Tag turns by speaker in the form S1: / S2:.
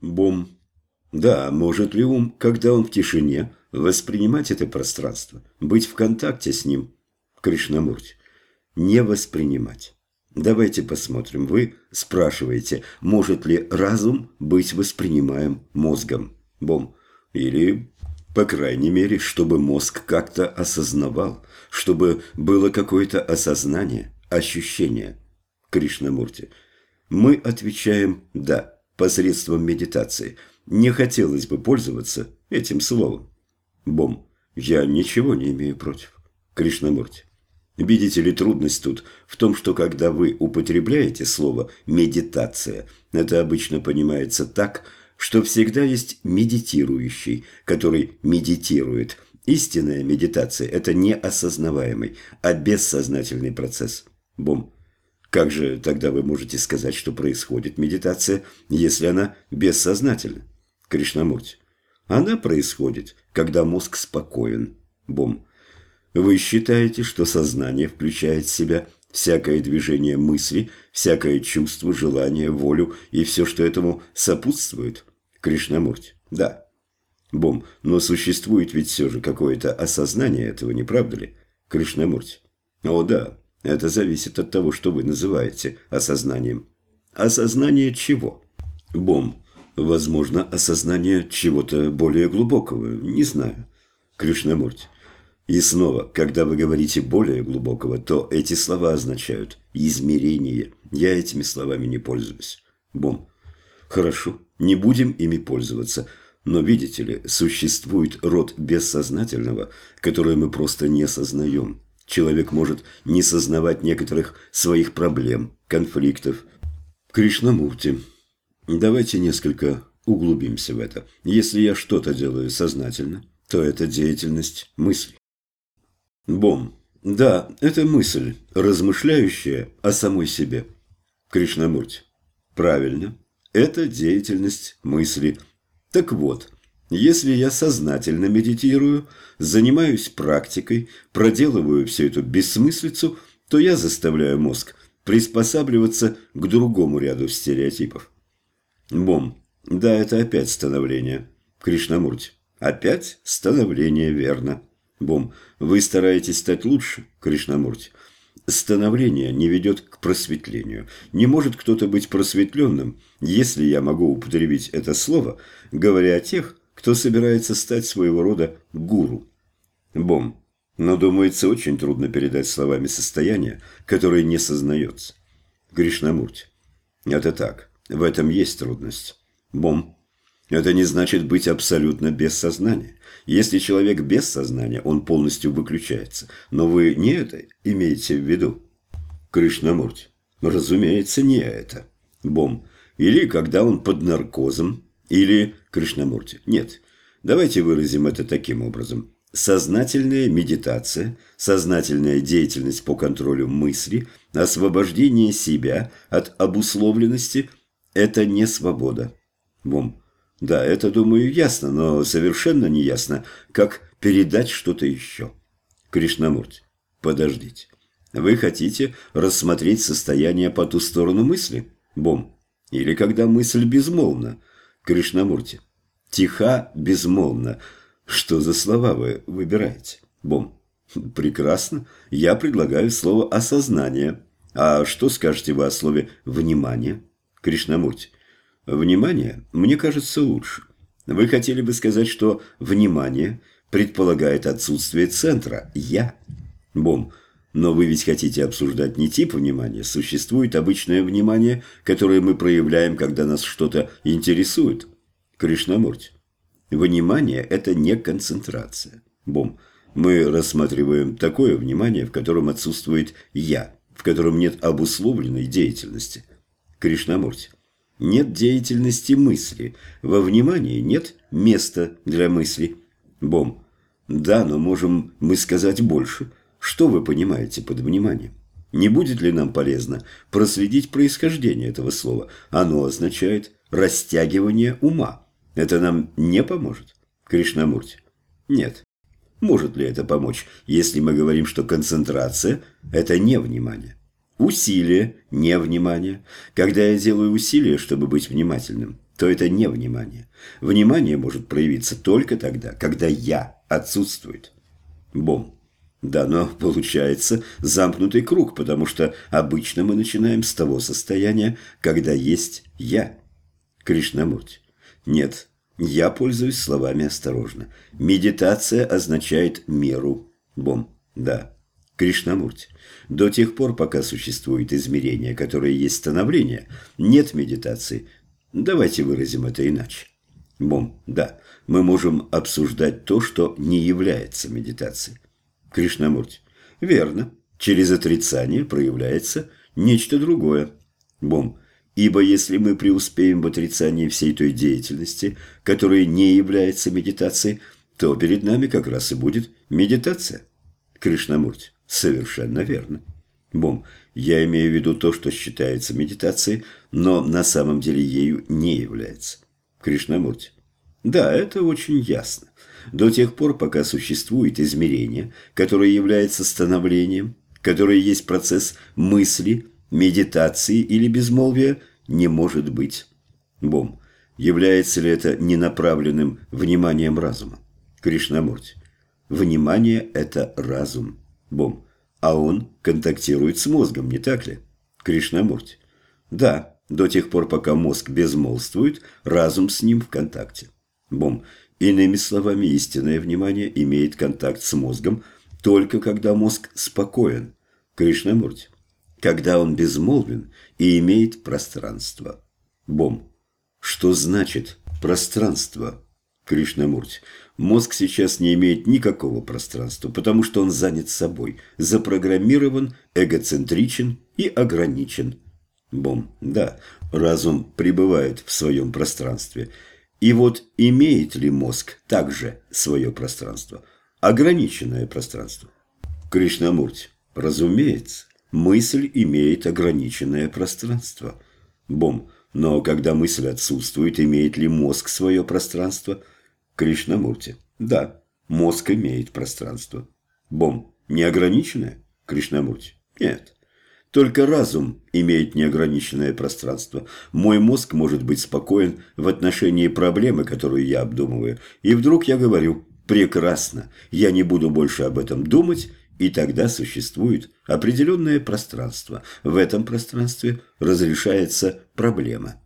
S1: Бом. Да, может ли ум, когда он в тишине, воспринимать это пространство, быть в контакте с ним? Кришнамурти. Не воспринимать. Давайте посмотрим. Вы спрашиваете, может ли разум быть воспринимаем мозгом? Бом. Или, по крайней мере, чтобы мозг как-то осознавал, чтобы было какое-то осознание, ощущение. Кришнамурти. Мы отвечаем «да» посредством медитации. Не хотелось бы пользоваться этим словом. Бом. Я ничего не имею против. Кришнамурти. Видите ли, трудность тут в том, что когда вы употребляете слово «медитация», это обычно понимается так, что всегда есть медитирующий, который медитирует. Истинная медитация – это не осознаваемый, а бессознательный процесс. Бом. Как же тогда вы можете сказать, что происходит медитация, если она бессознательна? Кришнамурти. Она происходит, когда мозг спокоен. Бом. Вы считаете, что сознание включает в себя всякое движение мысли, всякое чувство, желание, волю и все, что этому сопутствует? Кришнамурти. Да. Бом, но существует ведь все же какое-то осознание этого, не правда ли? Кришнамурти. О, да. Это зависит от того, что вы называете осознанием. Осознание чего? Бом. Возможно, осознание чего-то более глубокого. Не знаю. Кришнамурти. И снова, когда вы говорите «более глубокого», то эти слова означают «измерение». Я этими словами не пользуюсь. Бом. Хорошо, не будем ими пользоваться. Но, видите ли, существует род бессознательного, которое мы просто не осознаем. Человек может не сознавать некоторых своих проблем, конфликтов. Кришнамурти. Давайте несколько углубимся в это. Если я что-то делаю сознательно, то это деятельность мысли. Бом. Да, это мысль, размышляющая о самой себе. Кришнамурти. Правильно. Это деятельность мысли. Так вот, если я сознательно медитирую, занимаюсь практикой, проделываю всю эту бессмыслицу, то я заставляю мозг приспосабливаться к другому ряду стереотипов. Бом. Да, это опять становление. Кришнамурти. Опять становление, верно. Бом, вы стараетесь стать лучше, Кришнамурти. Становление не ведет к просветлению. Не может кто-то быть просветленным, если я могу употребить это слово, говоря о тех, кто собирается стать своего рода гуру. Бом, но, думается, очень трудно передать словами состояние, которое не сознается. Кришнамурти. Это так. В этом есть трудность. Бом. Это не значит быть абсолютно без сознания. Если человек без сознания, он полностью выключается. Но вы не это имеете в виду? Кришнамурти. Разумеется, не это. Бом. Или когда он под наркозом, или Кришнамурти. Нет. Давайте выразим это таким образом. Сознательная медитация, сознательная деятельность по контролю мысли, освобождение себя от обусловленности – это не свобода. Бом. Да, это, думаю, ясно, но совершенно не ясно, как передать что-то еще. Кришнамурти, подождите. Вы хотите рассмотреть состояние по ту сторону мысли? Бом. Или когда мысль безмолвна? Кришнамурти. Тиха, безмолвна. Что за слова вы выбираете? Бом. Прекрасно. Я предлагаю слово «осознание». А что скажете вы о слове «внимание»? Кришнамурти. Внимание, мне кажется, лучше. Вы хотели бы сказать, что внимание предполагает отсутствие центра «я». Бом, но вы ведь хотите обсуждать не тип внимания. Существует обычное внимание, которое мы проявляем, когда нас что-то интересует. Кришнамурти. Внимание – это не концентрация. Бом, мы рассматриваем такое внимание, в котором отсутствует «я», в котором нет обусловленной деятельности. Кришнамурти. Нет деятельности мысли. Во внимании нет места для мысли. Бом. Да, но можем мы сказать больше. Что вы понимаете под вниманием? Не будет ли нам полезно проследить происхождение этого слова? Оно означает растягивание ума. Это нам не поможет? Кришнамурти. Нет. Может ли это помочь, если мы говорим, что концентрация – это не внимание? Усилие, не внимание. Когда я делаю усилие, чтобы быть внимательным, то это не внимание. Внимание может проявиться только тогда, когда «я» отсутствует. Бом. Да, но получается замкнутый круг, потому что обычно мы начинаем с того состояния, когда есть «я». Кришнамурти. Нет, я пользуюсь словами осторожно. Медитация означает меру. Бом. Да. Кришнамурти. До тех пор, пока существует измерение, которое есть становление, нет медитации. Давайте выразим это иначе. Бом. Да. Мы можем обсуждать то, что не является медитацией. Кришнамурти. Верно. Через отрицание проявляется нечто другое. Бом. Ибо если мы преуспеем в отрицании всей той деятельности, которая не является медитацией, то перед нами как раз и будет медитация. Кришнамурти. Совершенно верно. Бом. Я имею в виду то, что считается медитацией, но на самом деле ею не является. Кришнамурти. Да, это очень ясно. До тех пор, пока существует измерение, которое является становлением, которое есть процесс мысли, медитации или безмолвия, не может быть. Бом. Является ли это ненаправленным вниманием разума? Кришнамурти. Внимание – это разум. Бом. А он контактирует с мозгом, не так ли? Кришнамурти. Да, до тех пор, пока мозг безмолвствует, разум с ним в контакте. Бом. Иными словами, истинное внимание имеет контакт с мозгом только когда мозг спокоен. Кришнамурти когда он безмолвен и имеет пространство. Бом. Что значит пространство? Кришнамурти. Мозг сейчас не имеет никакого пространства, потому что он занят собой, запрограммирован, эгоцентричен и ограничен. Бом. Да, разум пребывает в своем пространстве. И вот имеет ли мозг также свое пространство? Ограниченное пространство. Кришнамурти. Разумеется. Мысль имеет ограниченное пространство. Бом. Но когда мысль отсутствует, имеет ли мозг свое пространство? Кришнамурти. Да, мозг имеет пространство. Бом. Неограниченное? Кришнамурти. Нет. Только разум имеет неограниченное пространство. Мой мозг может быть спокоен в отношении проблемы, которую я обдумываю. И вдруг я говорю «прекрасно, я не буду больше об этом думать и тогда существует определенное пространство. В этом пространстве разрешается проблема.